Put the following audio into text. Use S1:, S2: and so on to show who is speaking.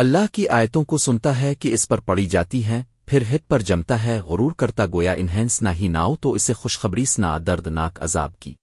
S1: اللہ کی آیتوں کو سنتا ہے کہ اس پر پڑی جاتی ہیں، پھر ہت پر جمتا ہے، غرور کرتا گویا انہینس نہ ہی ناؤ تو اسے خوشخبری سنا دردناک عذاب کی۔